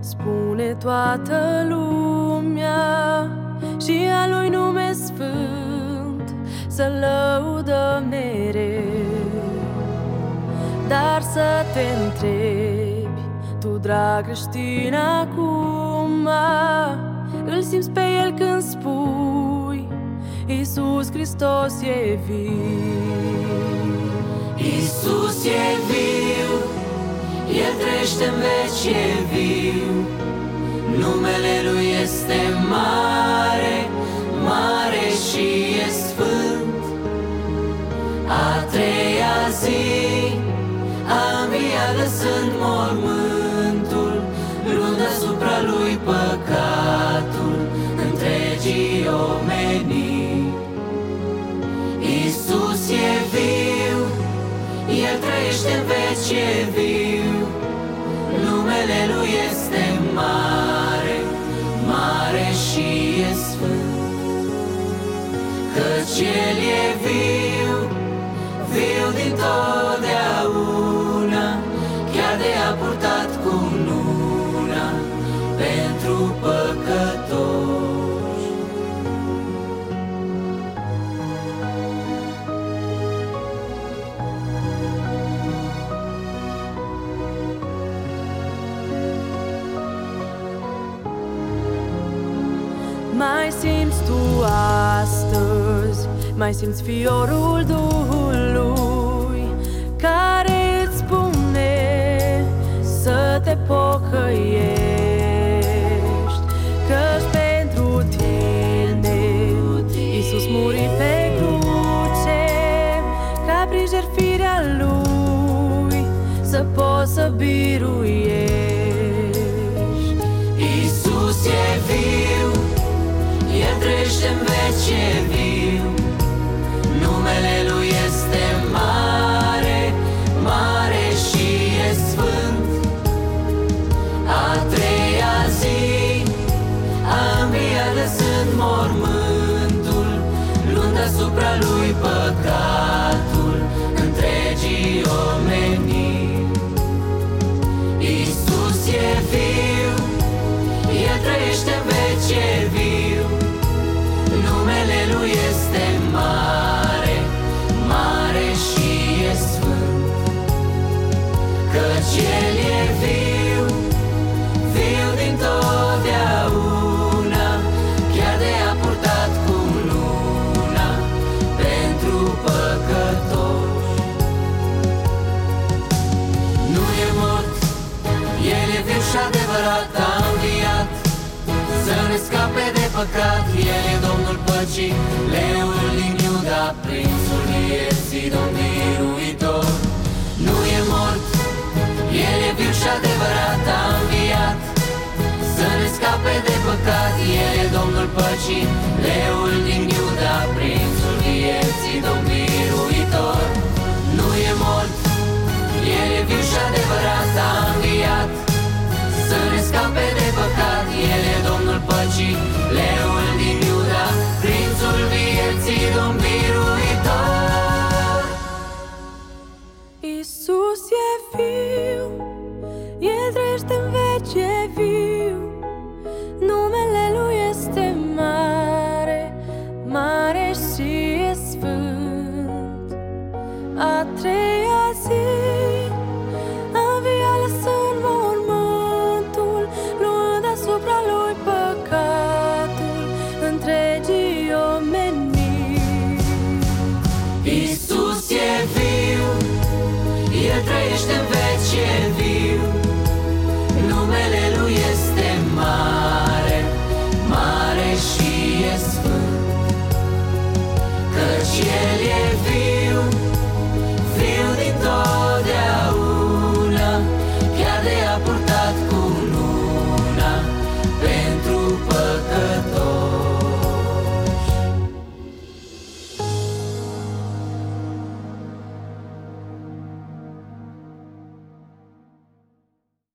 spune toată lumea. Și a lui nume sfânt Să lăudăm mereu. Dar să te întrebi Tu, drag creștin, acum Îl simți pe el când spui Iisus Hristos e viu. Iisus e viu El trește în veci, e viu. Numele Lui este mare, mare și e sfânt. A treia zi a înviat lăsând mormântul totdeauna Chiar de a purtat cu luna pentru păcătoși. Mai simți tu astăzi Mai simți fiorul Duhului Lui Să poți să biruiești Iisus e viu, El trăiește în Căci El e viu, viu din totdeauna Chiar de a purtat cu luna pentru păcătoși. Nu e mort, El e viu și adevărat a înviat Să ne scape de păcat El e Domnul păcii, leul din Iuda Prințul vieții, Domn înviat Să ne Isus e viu, El trăiește în